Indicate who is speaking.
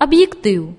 Speaker 1: Аб'єктив